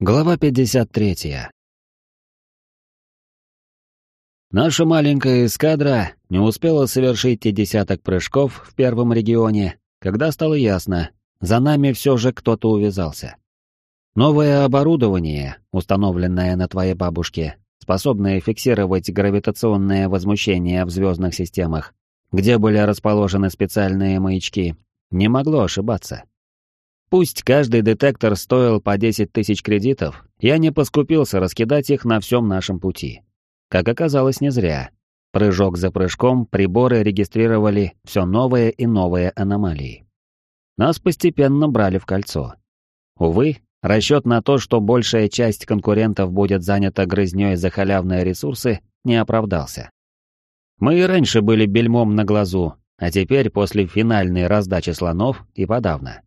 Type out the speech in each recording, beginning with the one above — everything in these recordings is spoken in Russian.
Глава 53. Наша маленькая эскадра не успела совершить и десяток прыжков в первом регионе, когда стало ясно, за нами все же кто-то увязался. Новое оборудование, установленное на твоей бабушке, способное фиксировать гравитационное возмущение в звездных системах, где были расположены специальные маячки, не могло ошибаться. Пусть каждый детектор стоил по 10 тысяч кредитов, я не поскупился раскидать их на всем нашем пути. Как оказалось, не зря. Прыжок за прыжком приборы регистрировали все новые и новые аномалии. Нас постепенно брали в кольцо. Увы, расчет на то, что большая часть конкурентов будет занята грызней за халявные ресурсы, не оправдался. Мы и раньше были бельмом на глазу, а теперь после финальной раздачи слонов и подавно.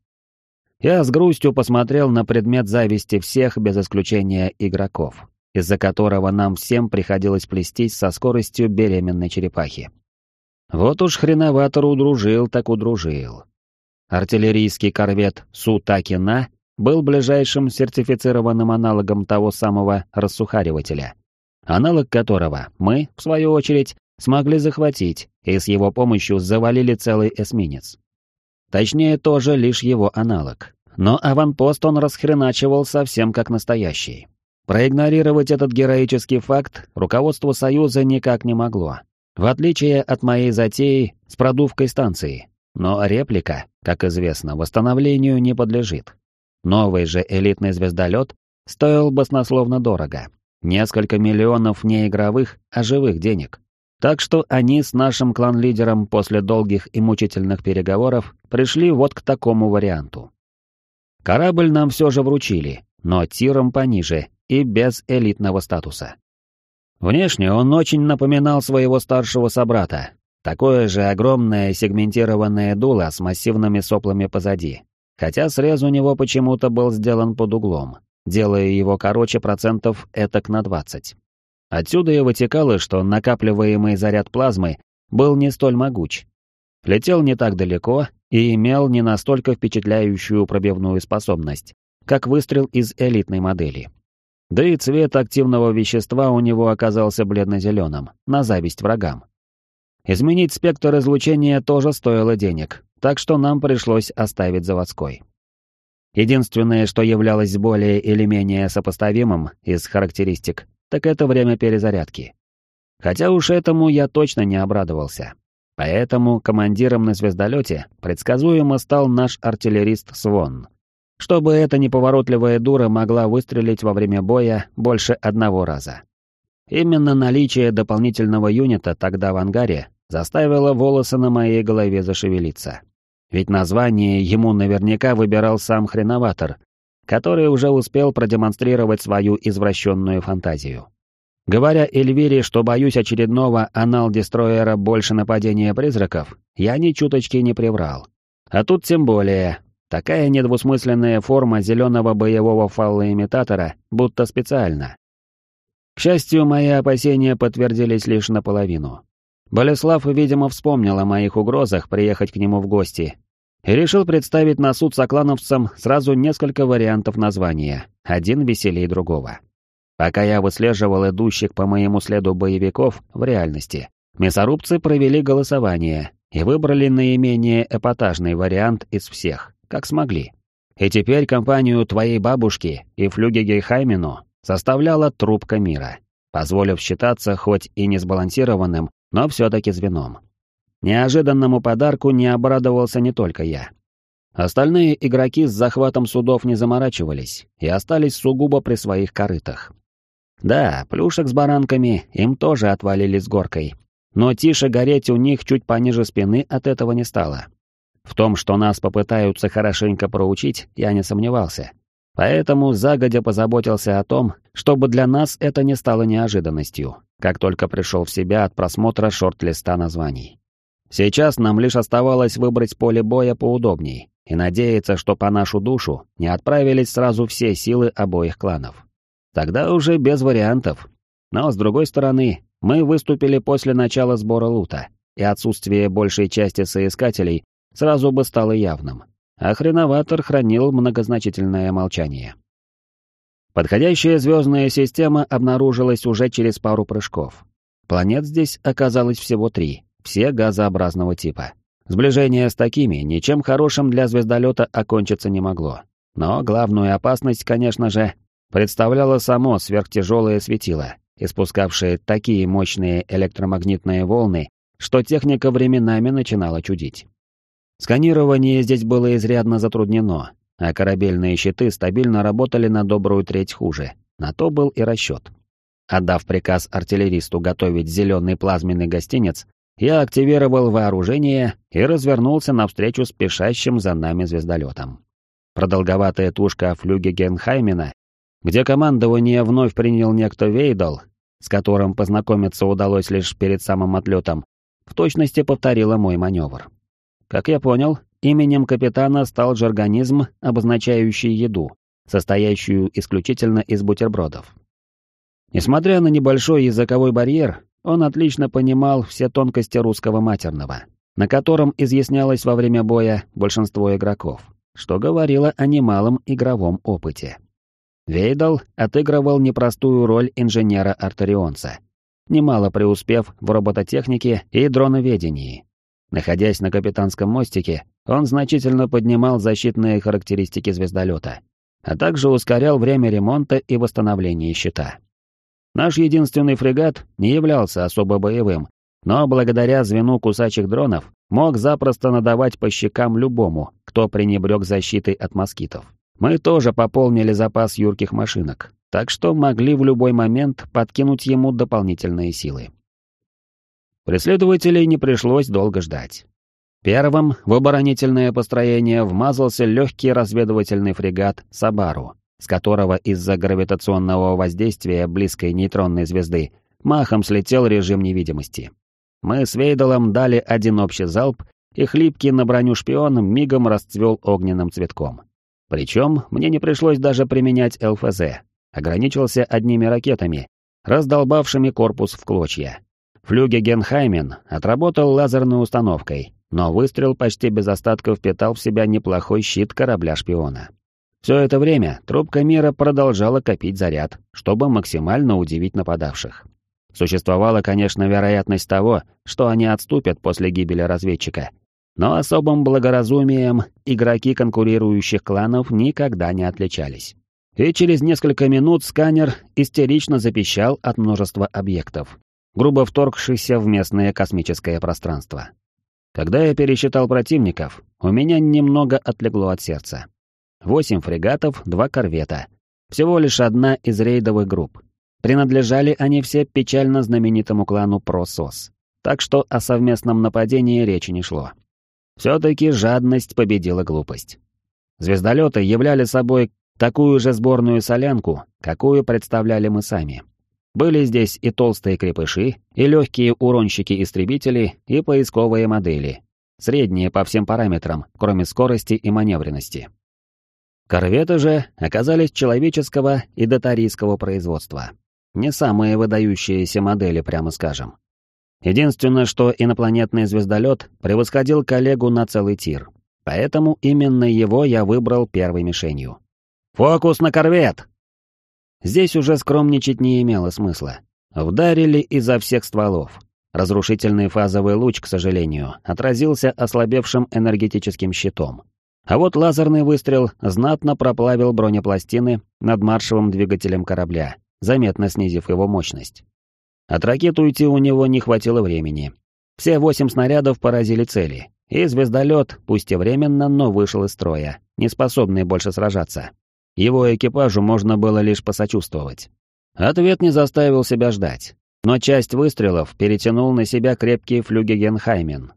Я с грустью посмотрел на предмет зависти всех без исключения игроков, из-за которого нам всем приходилось плестись со скоростью беременной черепахи. Вот уж хреноватор удружил, так удружил. Артиллерийский корвет Су-Такина был ближайшим сертифицированным аналогом того самого рассухаривателя, аналог которого мы, в свою очередь, смогли захватить и с его помощью завалили целый эсминец. Точнее, тоже лишь его аналог. Но аванпост он расхреначивал совсем как настоящий. Проигнорировать этот героический факт руководство Союза никак не могло. В отличие от моей затеи с продувкой станции. Но реплика, как известно, восстановлению не подлежит. Новый же элитный звездолет стоил баснословно дорого. Несколько миллионов не игровых, а живых денег. Так что они с нашим клан-лидером после долгих и мучительных переговоров пришли вот к такому варианту. Корабль нам все же вручили, но тиром пониже и без элитного статуса. Внешне он очень напоминал своего старшего собрата, такое же огромное сегментированное дуло с массивными соплами позади, хотя срез у него почему-то был сделан под углом, делая его короче процентов этак на 20. Отсюда и вытекало, что накапливаемый заряд плазмы был не столь могуч. Летел не так далеко и имел не настолько впечатляющую пробивную способность, как выстрел из элитной модели. Да и цвет активного вещества у него оказался бледно-зеленым, на зависть врагам. Изменить спектр излучения тоже стоило денег, так что нам пришлось оставить заводской. Единственное, что являлось более или менее сопоставимым из характеристик, так это время перезарядки. Хотя уж этому я точно не обрадовался. Поэтому командиром на звездолете предсказуемо стал наш артиллерист Свон. Чтобы эта неповоротливая дура могла выстрелить во время боя больше одного раза. Именно наличие дополнительного юнита тогда в ангаре заставило волосы на моей голове зашевелиться. Ведь название ему наверняка выбирал сам хреноватор, который уже успел продемонстрировать свою извращенную фантазию. Говоря Эльвире, что боюсь очередного анал-дестроера больше нападения призраков, я ни чуточки не приврал. А тут тем более, такая недвусмысленная форма зеленого боевого фаллоимитатора будто специально. К счастью, мои опасения подтвердились лишь наполовину. Болеслав, видимо, вспомнил о моих угрозах приехать к нему в гости и решил представить на суд соклановцам сразу несколько вариантов названия, один веселее другого. Пока я выслеживал идущих по моему следу боевиков в реальности, мясорубцы провели голосование и выбрали наименее эпатажный вариант из всех, как смогли. И теперь компанию твоей бабушки и флюги Гейхаймину составляла трубка мира, позволив считаться хоть и не сбалансированным, но все-таки звеном. Неожиданному подарку не обрадовался не только я. Остальные игроки с захватом судов не заморачивались и остались сугубо при своих корытах. Да, плюшек с баранками им тоже отвалили с горкой, но тише гореть у них чуть пониже спины от этого не стало. В том, что нас попытаются хорошенько проучить, я не сомневался. Поэтому загодя позаботился о том, чтобы для нас это не стало неожиданностью, как только пришел в себя от просмотра шорт-листа названий. Сейчас нам лишь оставалось выбрать поле боя поудобней и надеяться, что по нашу душу не отправились сразу все силы обоих кланов. Тогда уже без вариантов. Но, с другой стороны, мы выступили после начала сбора лута, и отсутствие большей части соискателей сразу бы стало явным. А хреноватор хранил многозначительное молчание. Подходящая звездная система обнаружилась уже через пару прыжков. Планет здесь оказалось всего три, все газообразного типа. Сближение с такими ничем хорошим для звездолета окончиться не могло. Но главную опасность, конечно же, представляло само сверхтяжелое светило, испускавшее такие мощные электромагнитные волны, что техника временами начинала чудить. Сканирование здесь было изрядно затруднено, а корабельные щиты стабильно работали на добрую треть хуже. На то был и расчет. Отдав приказ артиллеристу готовить зеленый плазменный гостинец, я активировал вооружение и развернулся навстречу спешащим за нами звездолетам. Продолговатая тушка флюге Генхаймена, где командование вновь принял некто Вейдал, с которым познакомиться удалось лишь перед самым отлетом, в точности повторила мой маневр. Как я понял, именем капитана стал жаргонизм, обозначающий еду, состоящую исключительно из бутербродов. Несмотря на небольшой языковой барьер, он отлично понимал все тонкости русского матерного, на котором изъяснялось во время боя большинство игроков, что говорило о немалом игровом опыте. Вейдал отыгрывал непростую роль инженера-артерионца, немало преуспев в робототехнике и дроноведении. Находясь на капитанском мостике, он значительно поднимал защитные характеристики звездолета, а также ускорял время ремонта и восстановления щита. Наш единственный фрегат не являлся особо боевым, но благодаря звену кусачих дронов мог запросто надавать по щекам любому, кто пренебрег защитой от москитов. Мы тоже пополнили запас юрких машинок, так что могли в любой момент подкинуть ему дополнительные силы. Преследователей не пришлось долго ждать. Первым в оборонительное построение вмазался легкий разведывательный фрегат «Сабару», с которого из-за гравитационного воздействия близкой нейтронной звезды махом слетел режим невидимости. Мы с Вейдалом дали один общий залп, и хлипкий на броню шпион мигом расцвел огненным цветком. Причем мне не пришлось даже применять ЛФЗ, ограничился одними ракетами, раздолбавшими корпус в клочья. Флюге Генхаймен отработал лазерной установкой, но выстрел почти без остатков впитал в себя неплохой щит корабля-шпиона. Все это время трубка мира продолжала копить заряд, чтобы максимально удивить нападавших. Существовала, конечно, вероятность того, что они отступят после гибели разведчика, но особым благоразумием игроки конкурирующих кланов никогда не отличались. И через несколько минут сканер истерично запищал от множества объектов, грубо вторгшихся в местное космическое пространство. Когда я пересчитал противников, у меня немного отлегло от сердца. Восемь фрегатов, два корвета. Всего лишь одна из рейдовых групп. Принадлежали они все печально знаменитому клану Просос, так что о совместном нападении речи не шло. Все-таки жадность победила глупость. Звездолеты являли собой такую же сборную солянку, какую представляли мы сами. Были здесь и толстые крепыши, и легкие уронщики-истребители, и поисковые модели. Средние по всем параметрам, кроме скорости и маневренности. Корветы же оказались человеческого и датарийского производства. Не самые выдающиеся модели, прямо скажем. Единственное, что инопланетный звездолет превосходил коллегу на целый тир. Поэтому именно его я выбрал первой мишенью. «Фокус на корвет!» Здесь уже скромничать не имело смысла. Вдарили изо всех стволов. Разрушительный фазовый луч, к сожалению, отразился ослабевшим энергетическим щитом. А вот лазерный выстрел знатно проплавил бронепластины над маршевым двигателем корабля, заметно снизив его мощность. От ракет уйти у него не хватило времени. Все восемь снарядов поразили цели, и звездолет, пусть и временно, но вышел из строя, не способный больше сражаться. Его экипажу можно было лишь посочувствовать. Ответ не заставил себя ждать, но часть выстрелов перетянул на себя крепкий флюгегенхаймен.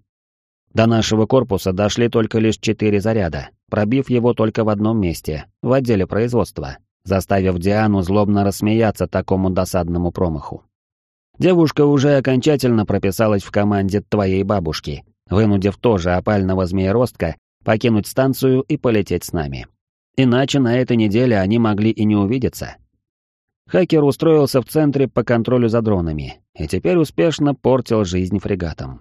До нашего корпуса дошли только лишь четыре заряда, пробив его только в одном месте, в отделе производства, заставив Диану злобно рассмеяться такому досадному промаху. Девушка уже окончательно прописалась в команде твоей бабушки, вынудив тоже опального змееростка покинуть станцию и полететь с нами. Иначе на этой неделе они могли и не увидеться. Хакер устроился в центре по контролю за дронами и теперь успешно портил жизнь фрегатам.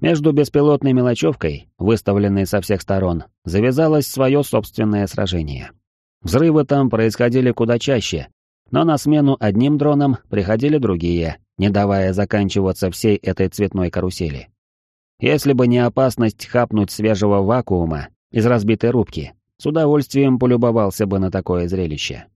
Между беспилотной мелочевкой, выставленной со всех сторон, завязалось свое собственное сражение. Взрывы там происходили куда чаще, но на смену одним дронам приходили другие, не давая заканчиваться всей этой цветной карусели. Если бы не опасность хапнуть свежего вакуума из разбитой рубки, с удовольствием полюбовался бы на такое зрелище.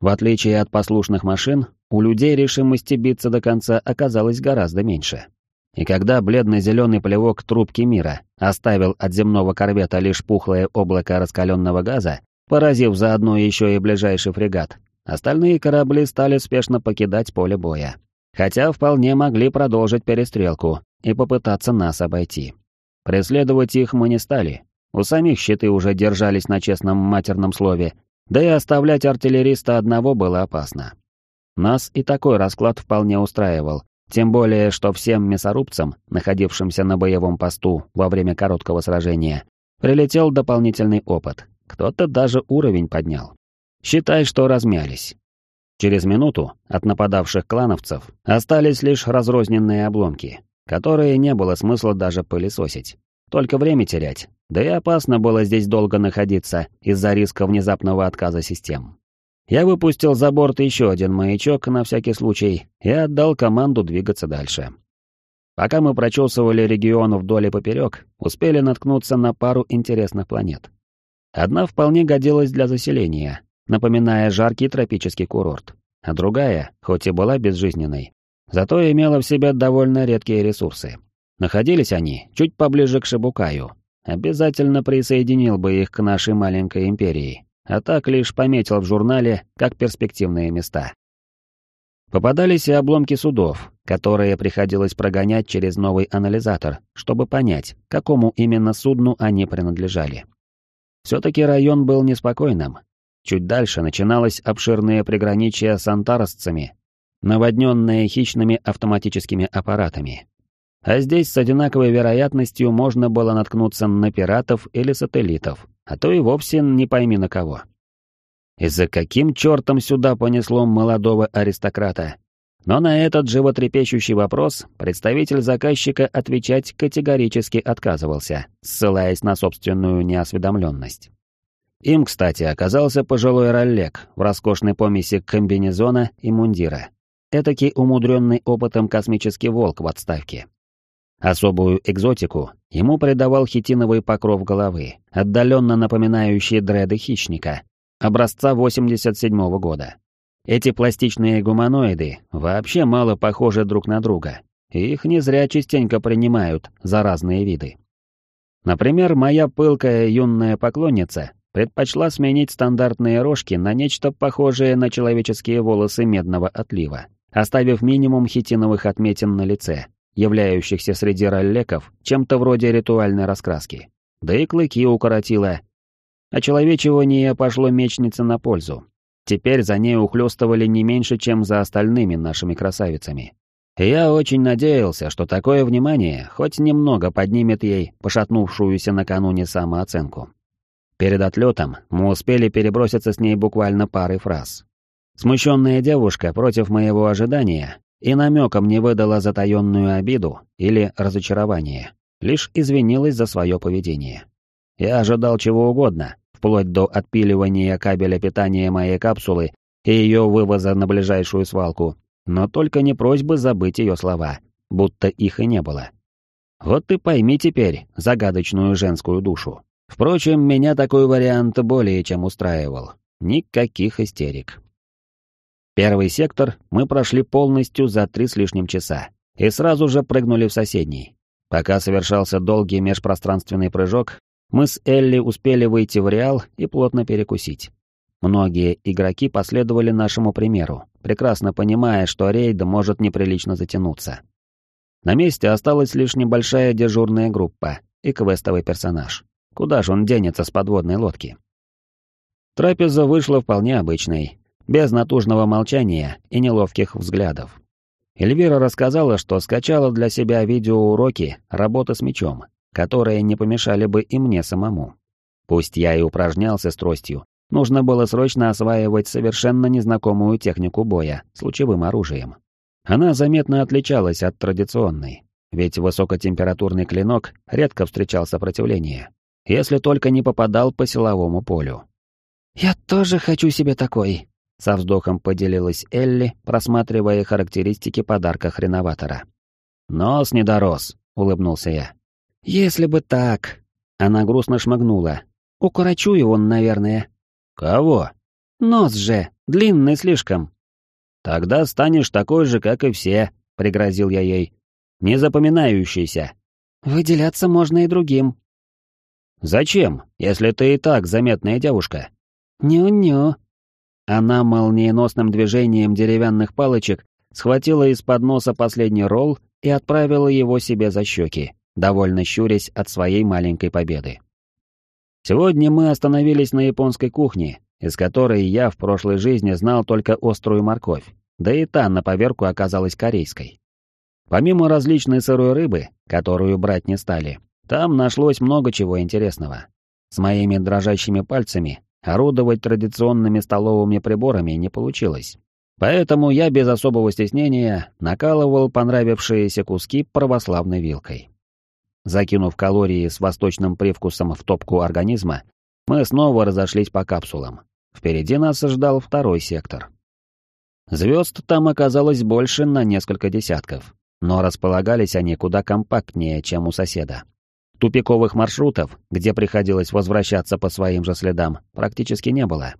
В отличие от послушных машин, у людей решимости биться до конца оказалось гораздо меньше. И когда бледно-зеленый плевок трубки мира оставил от земного корвета лишь пухлое облако раскаленного газа, поразив заодно еще и ближайший фрегат, остальные корабли стали спешно покидать поле боя. Хотя вполне могли продолжить перестрелку и попытаться нас обойти. Преследовать их мы не стали. У самих щиты уже держались на честном матерном слове, да и оставлять артиллериста одного было опасно. Нас и такой расклад вполне устраивал, тем более, что всем мясорубцам, находившимся на боевом посту во время короткого сражения, прилетел дополнительный опыт, кто-то даже уровень поднял. Считай, что размялись. Через минуту от нападавших клановцев остались лишь разрозненные обломки, которые не было смысла даже пылесосить. Только время терять, да и опасно было здесь долго находиться из-за риска внезапного отказа систем. Я выпустил за борт еще один маячок на всякий случай и отдал команду двигаться дальше. Пока мы прочесывали регион вдоль и поперек, успели наткнуться на пару интересных планет. Одна вполне годилась для заселения, напоминая жаркий тропический курорт, а другая, хоть и была безжизненной, зато имела в себе довольно редкие ресурсы. Находились они чуть поближе к Шибукаю, обязательно присоединил бы их к нашей маленькой империи, а так лишь пометил в журнале как перспективные места. Попадались и обломки судов, которые приходилось прогонять через новый анализатор, чтобы понять, какому именно судну они принадлежали. Все-таки район был неспокойным. Чуть дальше начиналось обширное приграничие с антаросцами, наводненное хищными автоматическими аппаратами, а здесь с одинаковой вероятностью можно было наткнуться на пиратов или сателлитов, а то и вовсе не пойми на кого. И за каким чертом сюда понесло молодого аристократа? Но на этот животрепещущий вопрос представитель заказчика отвечать категорически отказывался, ссылаясь на собственную неосведомленность. Им, кстати, оказался пожилой роллек в роскошной помеси комбинезона и мундира. Этакий умудренный опытом космический волк в отставке. Особую экзотику ему придавал хитиновый покров головы, отдаленно напоминающий дреды хищника, образца 87 -го года. Эти пластичные гуманоиды вообще мало похожи друг на друга, и их не зря частенько принимают за разные виды. Например, моя пылкая юная поклонница предпочла сменить стандартные рожки на нечто похожее на человеческие волосы медного отлива, оставив минимум хитиновых отметин на лице, являющихся среди роллеков чем-то вроде ритуальной раскраски. Да и клыки укоротила. А человечивание пошло мечнице на пользу. Теперь за ней ухлёстывали не меньше, чем за остальными нашими красавицами. Я очень надеялся, что такое внимание хоть немного поднимет ей пошатнувшуюся накануне самооценку. Перед отлетом мы успели переброситься с ней буквально парой фраз. Смущенная девушка против моего ожидания и намеком не выдала затаенную обиду или разочарование, лишь извинилась за свое поведение. Я ожидал чего угодно, вплоть до отпиливания кабеля питания моей капсулы и ее вывоза на ближайшую свалку, но только не просьбы забыть ее слова, будто их и не было. Вот ты пойми теперь загадочную женскую душу. Впрочем, меня такой вариант более чем устраивал. Никаких истерик. Первый сектор мы прошли полностью за три с лишним часа и сразу же прыгнули в соседний. Пока совершался долгий межпространственный прыжок, мы с Элли успели выйти в Реал и плотно перекусить. Многие игроки последовали нашему примеру, прекрасно понимая, что рейд может неприлично затянуться. На месте осталась лишь небольшая дежурная группа и квестовый персонаж. Куда же он денется с подводной лодки? Трапеза вышла вполне обычной, без натужного молчания и неловких взглядов. Эльвира рассказала, что скачала для себя видеоуроки работы с мечом, которые не помешали бы и мне самому. Пусть я и упражнялся с тростью, нужно было срочно осваивать совершенно незнакомую технику боя с лучевым оружием. Она заметно отличалась от традиционной, ведь высокотемпературный клинок редко встречал сопротивление, если только не попадал по силовому полю. «Я тоже хочу себе такой», со вздохом поделилась Элли, просматривая характеристики подарка хреноватора. «Нос не дорос», — улыбнулся я. «Если бы так...» Она грустно шмыгнула. «Укорочу его, наверное». «Кого?» «Нос же, длинный слишком». «Тогда станешь такой же, как и все», — пригрозил я ей. «Не запоминающийся». «Выделяться можно и другим». «Зачем, если ты и так заметная девушка?» «Ню-ню». Она молниеносным движением деревянных палочек схватила из-под носа последний ролл и отправила его себе за щеки, довольно щурясь от своей маленькой победы. Сегодня мы остановились на японской кухне, из которой я в прошлой жизни знал только острую морковь, да и та на поверку оказалась корейской. Помимо различной сырой рыбы, которую брать не стали, там нашлось много чего интересного. С моими дрожащими пальцами орудовать традиционными столовыми приборами не получилось. Поэтому я без особого стеснения накалывал понравившиеся куски православной вилкой. Закинув калории с восточным привкусом в топку организма, мы снова разошлись по капсулам. Впереди нас ждал второй сектор. Звезд там оказалось больше на несколько десятков, но располагались они куда компактнее, чем у соседа. Тупиковых маршрутов, где приходилось возвращаться по своим же следам, практически не было.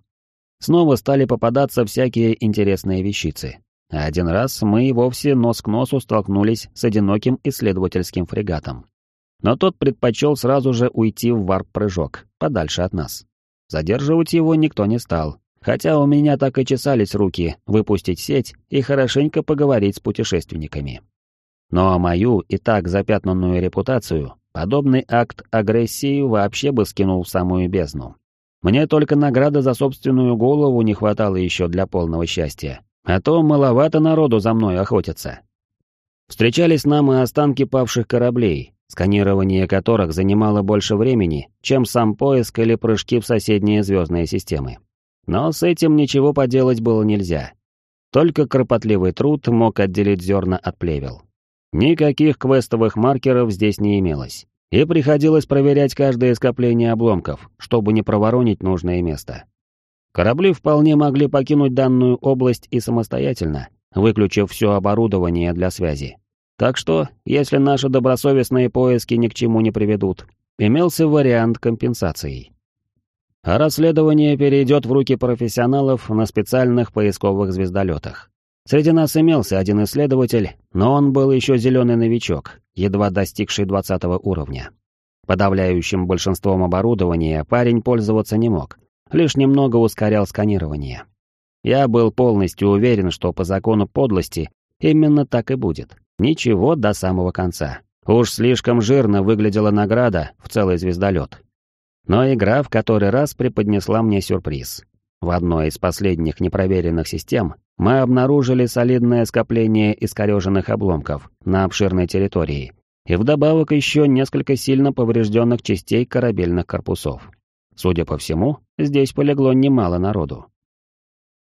Снова стали попадаться всякие интересные вещицы. А один раз мы и вовсе нос к носу столкнулись с одиноким исследовательским фрегатом. Но тот предпочел сразу же уйти в варп-прыжок, подальше от нас. Задерживать его никто не стал, хотя у меня так и чесались руки выпустить сеть и хорошенько поговорить с путешественниками. Но мою и так запятнанную репутацию подобный акт агрессии вообще бы скинул в самую бездну. Мне только награды за собственную голову не хватало еще для полного счастья, а то маловато народу за мной охотится. Встречались нам и останки павших кораблей, сканирование которых занимало больше времени, чем сам поиск или прыжки в соседние звездные системы. Но с этим ничего поделать было нельзя. Только кропотливый труд мог отделить зерна от плевел. Никаких квестовых маркеров здесь не имелось, и приходилось проверять каждое скопление обломков, чтобы не проворонить нужное место. Корабли вполне могли покинуть данную область и самостоятельно, выключив все оборудование для связи. Так что, если наши добросовестные поиски ни к чему не приведут, имелся вариант компенсации. А расследование перейдет в руки профессионалов на специальных поисковых звездолетах. Среди нас имелся один исследователь, но он был еще зеленый новичок, едва достигший 20 уровня. Подавляющим большинством оборудования парень пользоваться не мог, лишь немного ускорял сканирование. Я был полностью уверен, что по закону подлости именно так и будет. Ничего до самого конца. Уж слишком жирно выглядела награда в целый звездолет. Но игра в который раз преподнесла мне сюрприз. В одной из последних непроверенных систем мы обнаружили солидное скопление искореженных обломков на обширной территории и вдобавок еще несколько сильно поврежденных частей корабельных корпусов. Судя по всему, здесь полегло немало народу.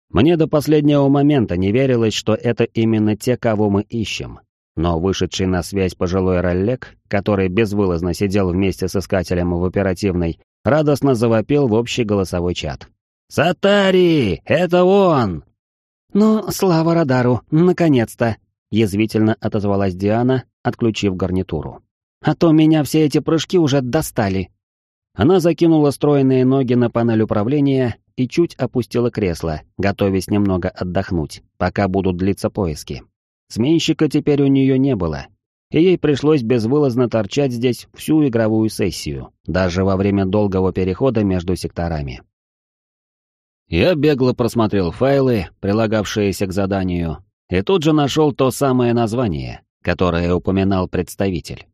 Мне до последнего момента не верилось, что это именно те, кого мы ищем. Но вышедший на связь пожилой роллек, который безвылазно сидел вместе с искателем в оперативной, радостно завопил в общий голосовой чат. «Сатари! Это он! «Ну, слава радару, наконец-то!» — язвительно отозвалась Диана, отключив гарнитуру. «А то меня все эти прыжки уже достали!» Она закинула стройные ноги на панель управления и чуть опустила кресло, готовясь немного отдохнуть, пока будут длиться поиски. Сменщика теперь у нее не было, и ей пришлось безвылазно торчать здесь всю игровую сессию, даже во время долгого перехода между секторами. Я бегло просмотрел файлы, прилагавшиеся к заданию, и тут же нашел то самое название, которое упоминал представитель.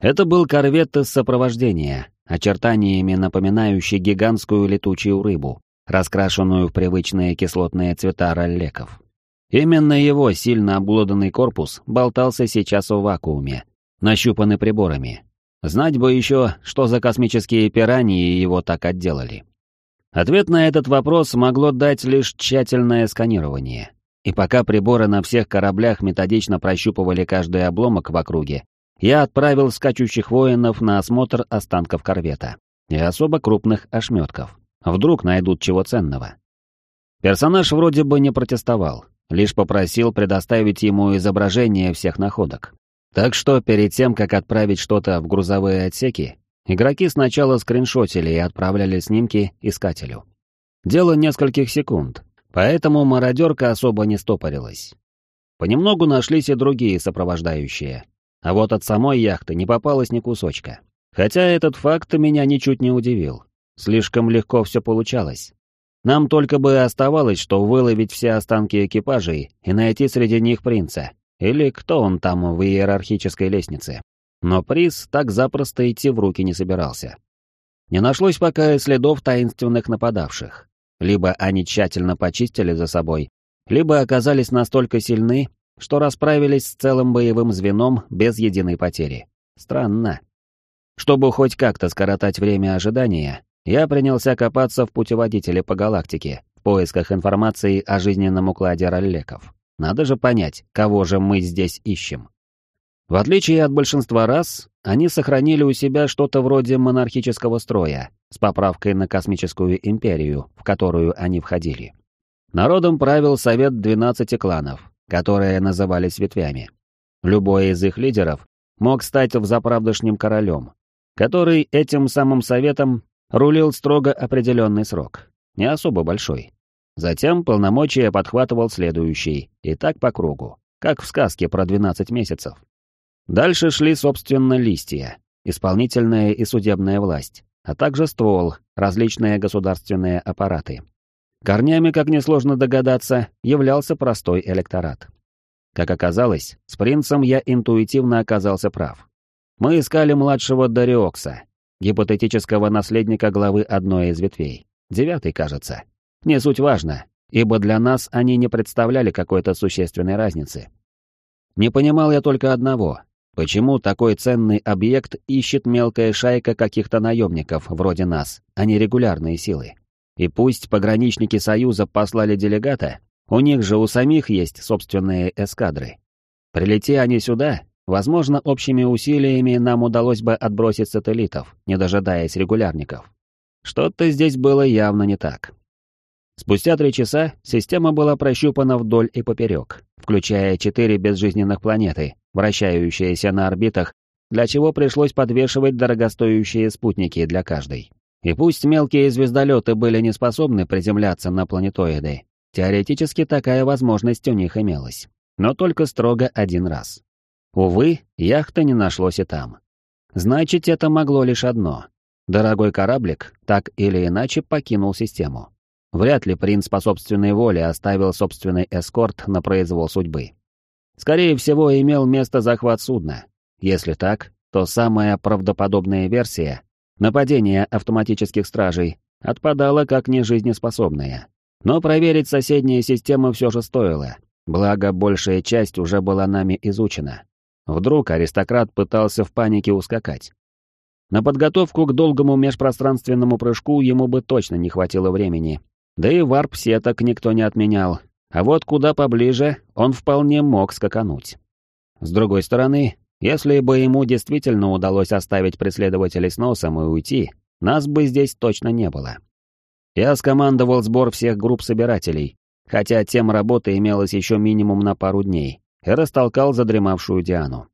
Это был корвет из сопровождения, очертаниями напоминающий гигантскую летучую рыбу, раскрашенную в привычные кислотные цвета роллеков. Именно его сильно обглоданный корпус болтался сейчас в вакууме, нащупанный приборами. Знать бы еще, что за космические пираньи его так отделали. Ответ на этот вопрос могло дать лишь тщательное сканирование. И пока приборы на всех кораблях методично прощупывали каждый обломок в округе, я отправил скачущих воинов на осмотр останков корвета и особо крупных ошметков. Вдруг найдут чего ценного. Персонаж вроде бы не протестовал, лишь попросил предоставить ему изображение всех находок. Так что перед тем, как отправить что-то в грузовые отсеки, игроки сначала скриншотили и отправляли снимки искателю. Дело нескольких секунд, поэтому мародерка особо не стопорилась. Понемногу нашлись и другие сопровождающие, а вот от самой яхты не попалось ни кусочка. Хотя этот факт меня ничуть не удивил. Слишком легко все получалось. Нам только бы оставалось, что выловить все останки экипажей и найти среди них принца. Или кто он там в иерархической лестнице. Но приз так запросто идти в руки не собирался. Не нашлось пока следов таинственных нападавших. Либо они тщательно почистили за собой, либо оказались настолько сильны, что расправились с целым боевым звеном без единой потери. Странно. Чтобы хоть как-то скоротать время ожидания, я принялся копаться в путеводителе по галактике, в поисках информации о жизненном укладе роллеков. Надо же понять, кого же мы здесь ищем. В отличие от большинства рас, они сохранили у себя что-то вроде монархического строя, с поправкой на космическую империю, в которую они входили. Народом правил совет 12 кланов, которые назывались ветвями. Любой из их лидеров мог стать взаправдышним королем, который этим самым советом рулил строго определенный срок, не особо большой. Затем полномочия подхватывал следующий, и так по кругу, как в сказке про 12 месяцев. Дальше шли, собственно, листья, исполнительная и судебная власть, а также ствол, различные государственные аппараты. Корнями, как несложно догадаться, являлся простой электорат. Как оказалось, с принцем я интуитивно оказался прав. Мы искали младшего Дариокса, гипотетического наследника главы одной из ветвей. Девятый, кажется. Не суть важно, ибо для нас они не представляли какой-то существенной разницы. Не понимал я только одного. Почему такой ценный объект ищет мелкая шайка каких-то наемников, вроде нас, а не регулярные силы? И пусть пограничники Союза послали делегата, у них же у самих есть собственные эскадры. Прилети они сюда, Возможно, общими усилиями нам удалось бы отбросить сателлитов, не дожидаясь регулярников. Что-то здесь было явно не так. Спустя три часа система была прощупана вдоль и поперек, включая четыре безжизненных планеты, вращающиеся на орбитах, для чего пришлось подвешивать дорогостоящие спутники для каждой. И пусть мелкие звездолеты были не способны приземляться на планетоиды, теоретически такая возможность у них имелась, но только строго один раз. Увы, яхта не нашлось и там. Значит, это могло лишь одно. Дорогой кораблик так или иначе покинул систему. Вряд ли принц по собственной воле оставил собственный эскорт на произвол судьбы. Скорее всего, имел место захват судна. Если так, то самая правдоподобная версия — нападение автоматических стражей — отпадала как нежизнеспособная. Но проверить соседние системы все же стоило, благо большая часть уже была нами изучена. Вдруг аристократ пытался в панике ускакать. На подготовку к долгому межпространственному прыжку ему бы точно не хватило времени. Да и варп-сеток никто не отменял. А вот куда поближе он вполне мог скакануть. С другой стороны, если бы ему действительно удалось оставить преследователей с носом и уйти, нас бы здесь точно не было. Я скомандовал сбор всех групп собирателей, хотя тем работы имелось еще минимум на пару дней, и растолкал задремавшую Диану.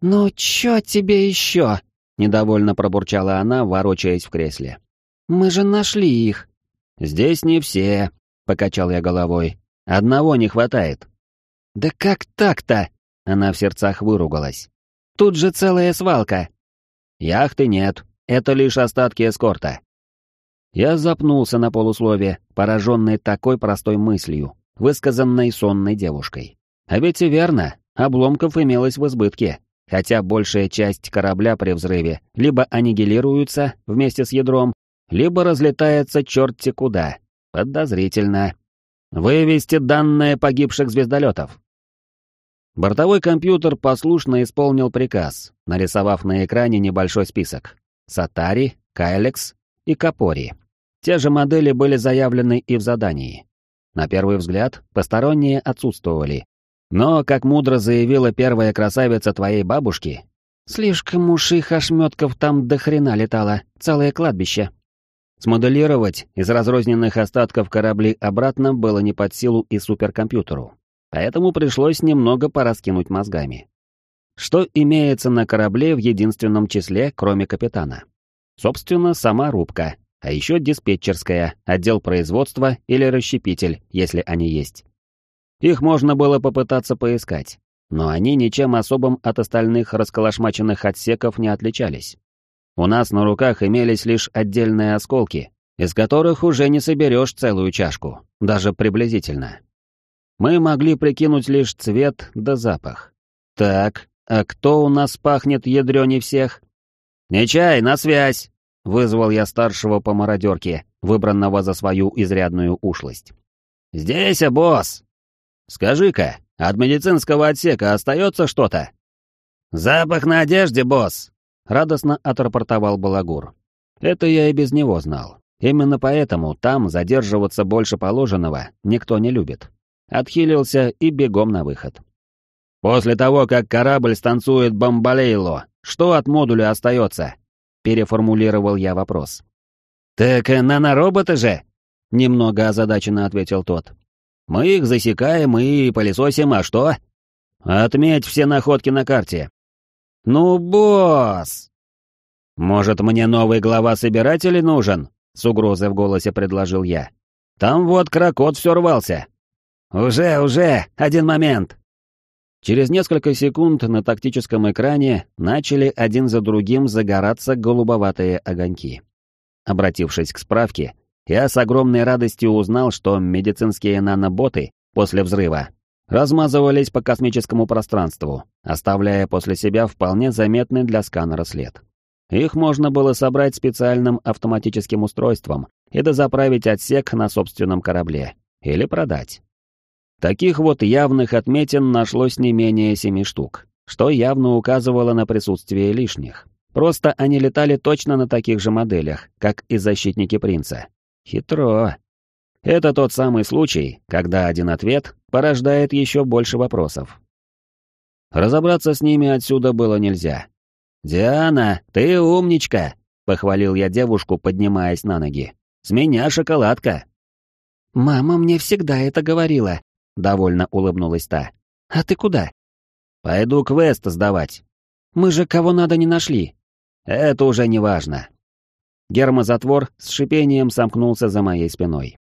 «Ну чё тебе еще?» — недовольно пробурчала она, ворочаясь в кресле. «Мы же нашли их». «Здесь не все», — покачал я головой. «Одного не хватает». «Да как так-то?» — она в сердцах выругалась. «Тут же целая свалка». «Яхты нет, это лишь остатки эскорта». Я запнулся на полуслове, пораженный такой простой мыслью, высказанной сонной девушкой. А ведь и верно, обломков имелось в избытке, хотя большая часть корабля при взрыве либо аннигилируется вместе с ядром, либо разлетается черти куда. Подозрительно. Вывести данные погибших звездолетов. Бортовой компьютер послушно исполнил приказ, нарисовав на экране небольшой список. Сатари, Кайлекс и Капори. Те же модели были заявлены и в задании. На первый взгляд, посторонние отсутствовали, но, как мудро заявила первая красавица твоей бабушки, слишком уж их ошметков там до хрена летало, целое кладбище. Смоделировать из разрозненных остатков корабли обратно было не под силу и суперкомпьютеру, поэтому пришлось немного пораскинуть мозгами. Что имеется на корабле в единственном числе, кроме капитана? Собственно, сама рубка, а еще диспетчерская, отдел производства или расщепитель, если они есть. Их можно было попытаться поискать, но они ничем особым от остальных расколошмаченных отсеков не отличались. У нас на руках имелись лишь отдельные осколки, из которых уже не соберешь целую чашку, даже приблизительно. Мы могли прикинуть лишь цвет да запах. Так, а кто у нас пахнет ядрёней всех? «Нечай, на связь!» — вызвал я старшего по мародерке, выбранного за свою изрядную ушлость. «Здесь, а босс!» «Скажи-ка, от медицинского отсека остается что-то?» «Запах на одежде, босс!» — радостно отрапортовал Балагур. Это я и без него знал. Именно поэтому там задерживаться больше положенного никто не любит. Отхилился и бегом на выход. «После того, как корабль станцует бомбалейло, что от модуля остается?» Переформулировал я вопрос. «Так нанороботы же!» Немного озадаченно ответил тот. «Мы их засекаем и пылесосим, а что?» «Отметь все находки на карте. «Ну, босс!» «Может, мне новый глава собирателей нужен?» — с угрозой в голосе предложил я. «Там вот крокот все рвался». «Уже, уже, один момент!» Через несколько секунд на тактическом экране начали один за другим загораться голубоватые огоньки. Обратившись к справке, я с огромной радостью узнал, что медицинские наноботы после взрыва размазывались по космическому пространству, оставляя после себя вполне заметный для сканера след. Их можно было собрать специальным автоматическим устройством и дозаправить отсек на собственном корабле, или продать. Таких вот явных отметин нашлось не менее семи штук, что явно указывало на присутствие лишних. Просто они летали точно на таких же моделях, как и защитники принца. Хитро. Это тот самый случай, когда один ответ порождает еще больше вопросов. Разобраться с ними отсюда было нельзя. «Диана, ты умничка!» — похвалил я девушку, поднимаясь на ноги. «С меня шоколадка!» «Мама мне всегда это говорила», — довольно улыбнулась та. «А ты куда?» «Пойду квест сдавать». «Мы же кого надо не нашли». «Это уже не важно». Гермозатвор с шипением сомкнулся за моей спиной.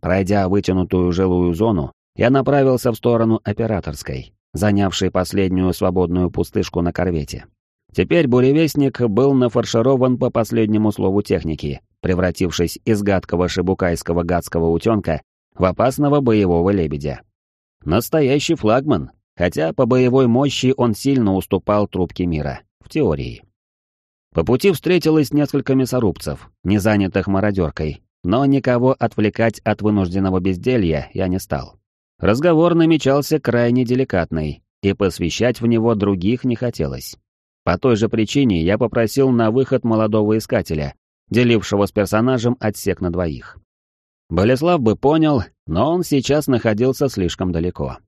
Пройдя вытянутую жилую зону, я направился в сторону операторской, занявшей последнюю свободную пустышку на корвете. Теперь буревестник был нафарширован по последнему слову техники, превратившись из гадкого шибукайского гадского утенка в опасного боевого лебедя. Настоящий флагман, хотя по боевой мощи он сильно уступал трубке мира, в теории. По пути встретилось несколько мясорубцев, не занятых мародеркой, но никого отвлекать от вынужденного безделья я не стал. Разговор намечался крайне деликатный, и посвящать в него других не хотелось. По той же причине я попросил на выход молодого искателя, делившего с персонажем отсек на двоих. Болеслав бы понял, но он сейчас находился слишком далеко.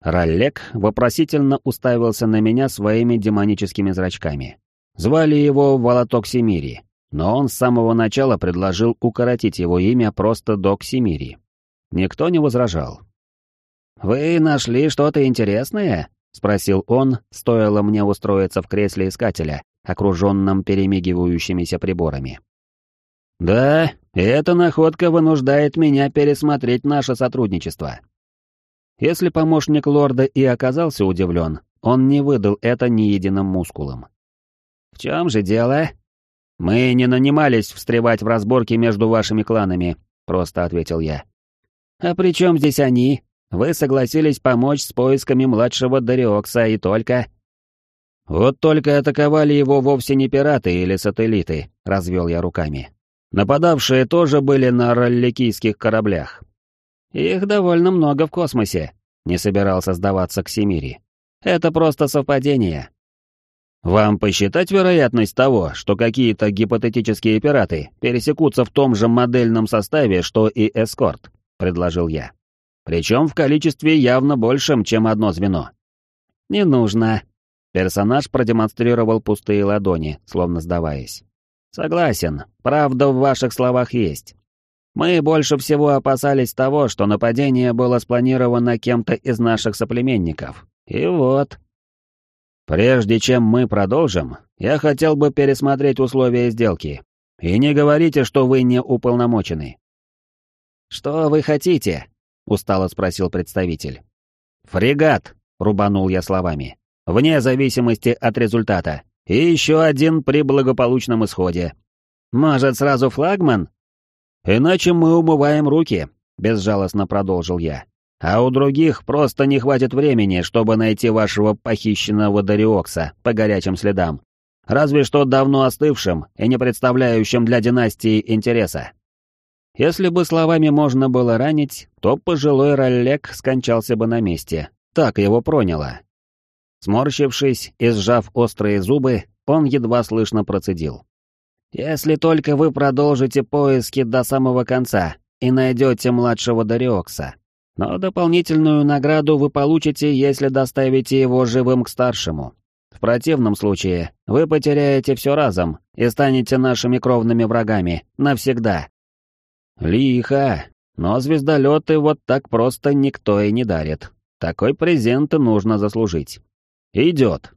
Раллек вопросительно уставился на меня своими демоническими зрачками. Звали его Волоток Семири, но он с самого начала предложил укоротить его имя просто до Ксимири. Никто не возражал, «Вы нашли что-то интересное?» — спросил он, стоило мне устроиться в кресле искателя, окруженном перемигивающимися приборами. «Да, эта находка вынуждает меня пересмотреть наше сотрудничество». Если помощник лорда и оказался удивлен, он не выдал это ни единым мускулом. «В чем же дело?» «Мы не нанимались встревать в разборки между вашими кланами», — просто ответил я. «А при чем здесь они?» Вы согласились помочь с поисками младшего Дариокса и только...» «Вот только атаковали его вовсе не пираты или сателлиты», — развел я руками. «Нападавшие тоже были на ролликийских кораблях». «Их довольно много в космосе», — не собирался сдаваться к Семири. «Это просто совпадение». «Вам посчитать вероятность того, что какие-то гипотетические пираты пересекутся в том же модельном составе, что и эскорт?» — предложил я. Причем в количестве явно большем, чем одно звено. «Не нужно». Персонаж продемонстрировал пустые ладони, словно сдаваясь. Согласен, правда в ваших словах есть. Мы больше всего опасались того, что нападение было спланировано кем-то из наших соплеменников. И вот. Прежде чем мы продолжим, я хотел бы пересмотреть условия сделки. И не говорите, что вы не уполномочены. Что вы хотите? Устало спросил представитель. Фрегат, рубанул я словами. Вне зависимости от результата. И еще один при благополучном исходе. Может, сразу флагман? Иначе мы умываем руки, безжалостно продолжил я. А у других просто не хватит времени, чтобы найти вашего похищенного Дариокса по горячим следам. Разве что давно остывшим и не представляющим для династии интереса. Если бы словами можно было ранить, то пожилой Роллек скончался бы на месте. Так его проняло. Сморщившись и сжав острые зубы, он едва слышно процедил. «Если только вы продолжите поиски до самого конца и найдете младшего Дариокса. Но дополнительную награду вы получите, если доставите его живым к старшему. В противном случае вы потеряете все разом и станете нашими кровными врагами навсегда». Лихо, но звездолеты вот так просто никто и не дарит. Такой презент нужно заслужить. Идет.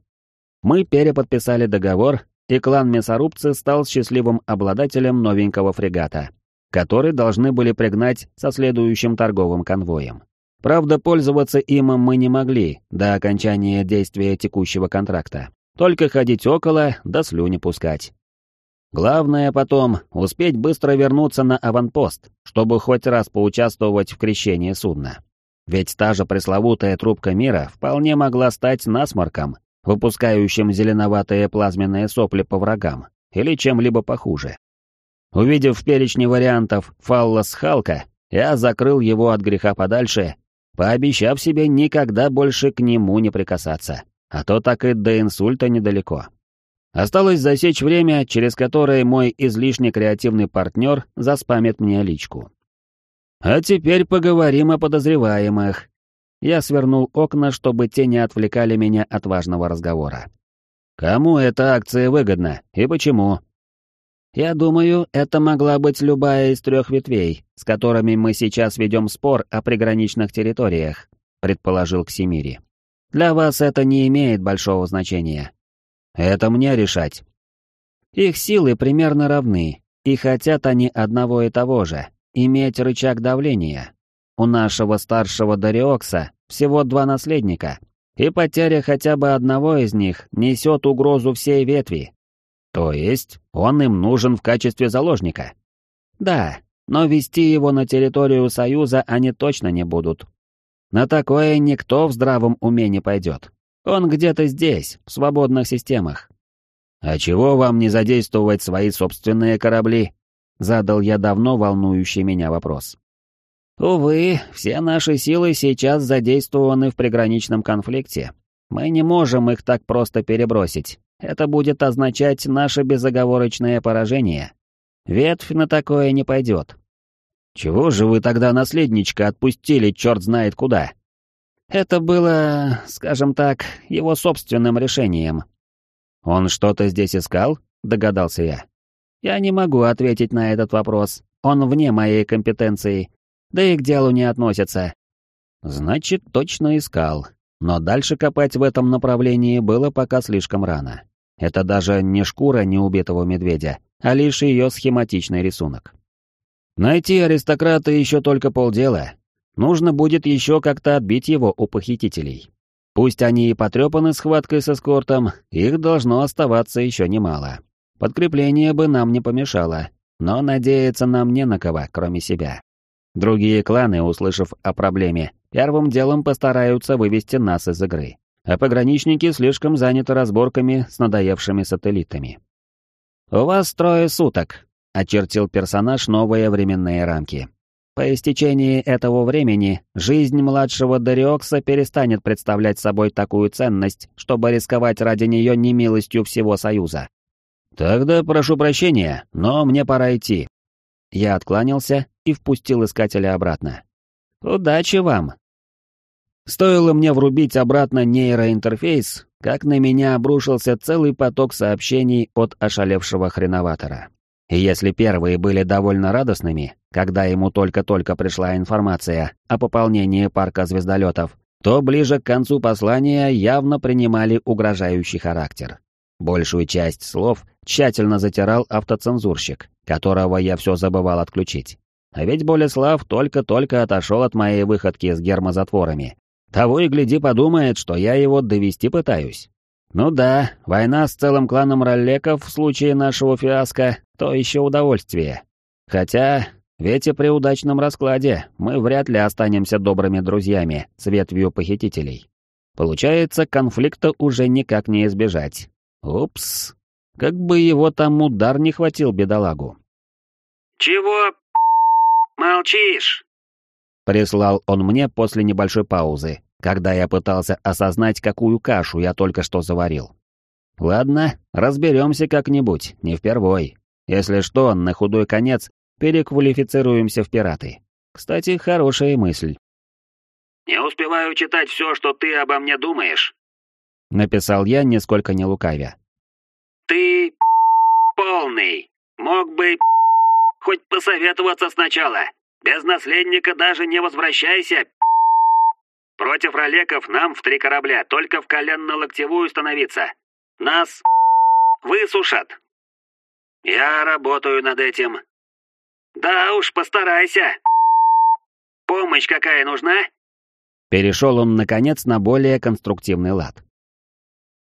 Мы переподписали договор, и клан Мясорубцы стал счастливым обладателем новенького фрегата, который должны были пригнать со следующим торговым конвоем. Правда, пользоваться им мы не могли до окончания действия текущего контракта. Только ходить около, да слюни пускать. Главное потом успеть быстро вернуться на аванпост, чтобы хоть раз поучаствовать в крещении судна. Ведь та же пресловутая трубка мира вполне могла стать насморком, выпускающим зеленоватые плазменные сопли по врагам, или чем-либо похуже. Увидев в перечне вариантов Фаллос Халка, я закрыл его от греха подальше, пообещав себе никогда больше к нему не прикасаться, а то так и до инсульта недалеко. Осталось засечь время, через которое мой излишне креативный партнер заспамит мне личку. А теперь поговорим о подозреваемых. Я свернул окна, чтобы те не отвлекали меня от важного разговора. Кому эта акция выгодна и почему? Я думаю, это могла быть любая из трех ветвей, с которыми мы сейчас ведем спор о приграничных территориях, предположил Ксимири. Для вас это не имеет большого значения. Это мне решать. Их силы примерно равны, и хотят они одного и того же, иметь рычаг давления. У нашего старшего Дариокса всего два наследника, и потеря хотя бы одного из них несет угрозу всей ветви. То есть он им нужен в качестве заложника? Да, но вести его на территорию Союза они точно не будут. На такое никто в здравом уме не пойдет. Он где-то здесь, в свободных системах. А чего вам не задействовать свои собственные корабли? Задал я давно волнующий меня вопрос. Увы, все наши силы сейчас задействованы в приграничном конфликте. Мы не можем их так просто перебросить. Это будет означать наше безоговорочное поражение. Ветвь на такое не пойдет. Чего же вы тогда наследничка отпустили черт знает куда? Это было, скажем так, его собственным решением. Он что-то здесь искал? Догадался я. Я не могу ответить на этот вопрос. Он вне моей компетенции. Да и к делу не относится. Значит, точно искал. Но дальше копать в этом направлении было пока слишком рано. Это даже не шкура неубитого медведя, а лишь ее схематичный рисунок. Найти аристократа еще только полдела. Нужно будет еще как-то отбить его у похитителей. Пусть они и потрепаны схваткой с эскортом, их должно оставаться еще немало. Подкрепление бы нам не помешало, но надеяться нам не на кого, кроме себя. Другие кланы, услышав о проблеме, первым делом постараются вывести нас из игры, а пограничники слишком заняты разборками с надоевшими сателлитами. «У вас трое суток», — очертил персонаж новые временные рамки. По истечении этого времени жизнь младшего Дариокса перестанет представлять собой такую ценность, чтобы рисковать ради нее немилостью всего Союза. «Тогда прошу прощения, но мне пора идти». Я откланялся и впустил искателя обратно. «Удачи вам!» Стоило мне врубить обратно нейроинтерфейс, как на меня обрушился целый поток сообщений от ошалевшего хреноватора. И если первые были довольно радостными, когда ему только-только пришла информация о пополнении парка звездолетов, то ближе к концу послания явно принимали угрожающий характер. Большую часть слов тщательно затирал автоцензурщик, которого я все забывал отключить. А ведь Болеслав только-только отошел от моей выходки с гермозатворами. Того и гляди подумает, что я его довести пытаюсь. Ну да, война с целым кланом роллеков в случае нашего фиаско — то еще удовольствие. Хотя, ведь и при удачном раскладе мы вряд ли останемся добрыми друзьями с ветвью похитителей. Получается, конфликта уже никак не избежать. Упс. Как бы его там удар не хватил бедолагу. «Чего молчишь?» Прислал он мне после небольшой паузы, когда я пытался осознать, какую кашу я только что заварил. Ладно, разберемся как-нибудь, не впервой. Если что, на худой конец переквалифицируемся в пираты. Кстати, хорошая мысль. «Не успеваю читать все, что ты обо мне думаешь», — написал я, нисколько не лукавя. «Ты полный. Мог бы хоть посоветоваться сначала. Без наследника даже не возвращайся. Против ролеков нам в три корабля только в коленно-локтевую становиться. Нас высушат. Я работаю над этим. Да уж, постарайся. Помощь какая нужна? Перешел он, наконец, на более конструктивный лад.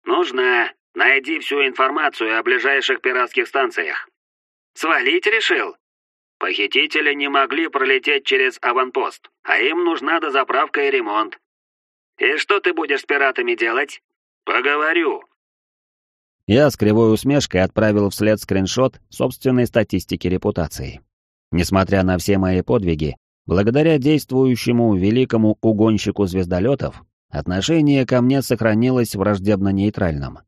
Нужна. Найди всю информацию о ближайших пиратских станциях. Свалить решил? Похитители не могли пролететь через аванпост, а им нужна дозаправка и ремонт. И что ты будешь с пиратами делать? Поговорю. Я с кривой усмешкой отправил вслед скриншот собственной статистики репутации. Несмотря на все мои подвиги, благодаря действующему великому угонщику звездолетов, отношение ко мне сохранилось враждебно-нейтральным.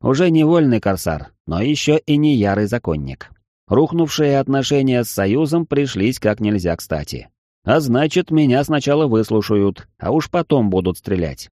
Уже не вольный корсар, но еще и не ярый законник. Рухнувшие отношения с Союзом пришлись как нельзя кстати. А значит, меня сначала выслушают, а уж потом будут стрелять.